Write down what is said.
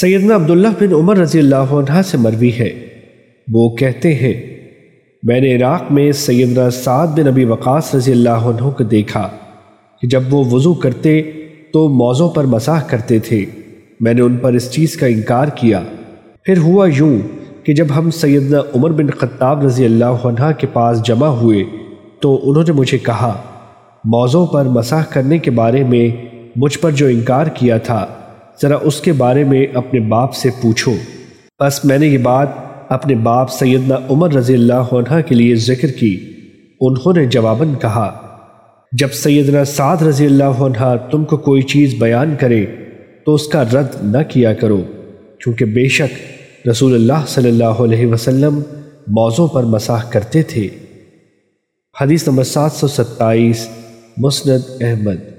سیدنا عبداللہ بن عمر رضی اللہ عنہ سے مروی ہے۔ وہ کہتے ہیں، میں نے عراق میں سیدنا سعد بن ابی وقاص رضی اللہ عنہ کو دیکھا کہ جب وہ وضو کرتے تو موضوع پر مساح کرتے تھے۔ میں نے ان پر اس چیز کا انکار کیا۔ پھر ہوا یوں کہ جب ہم سیدنا عمر بن خطاب رضی اللہ عنہ کے پاس جمع ہوئے تو انہوں نے مجھے کہا، موضوع پر مساح کرنے کے بارے میں مجھ پر جو انکار کیا تھا ذرا اس کے بارے میں اپنے باپ سے پوچھو۔ بس میں نے یہ بات اپنے باپ سیدنا عمر رضی اللہ عنہ کے لیے ذکر کی۔ انہوں نے جواباً کہا، جب سیدنا سعد رضی اللہ عنہ تم کو کوئی چیز بیان کرے تو اس کا رد نہ کیا کرو کیونکہ بے شک رسول اللہ صلی اللہ علیہ وسلم موضوع پر مساح کرتے تھے۔ حدیث نمبر سات سو ستائیس، مسند احمد۔